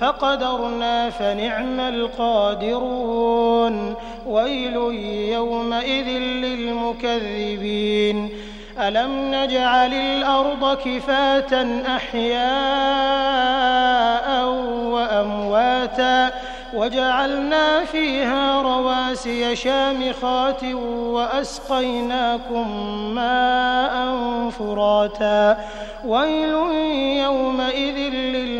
فقدرنا فنعم القادرون. ويل يومئذ للمكذبين. ألم نجعل الأرض كفاة أحياء وأمواتا وجعلنا فيها رواسي شامخات وأسقيناكم ماء فراتا. ويل يومئذ للمكذبين.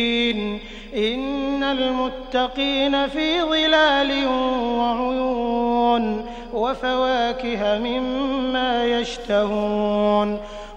إن المتقين في ظلال وعيون وفواكه مما يشتهون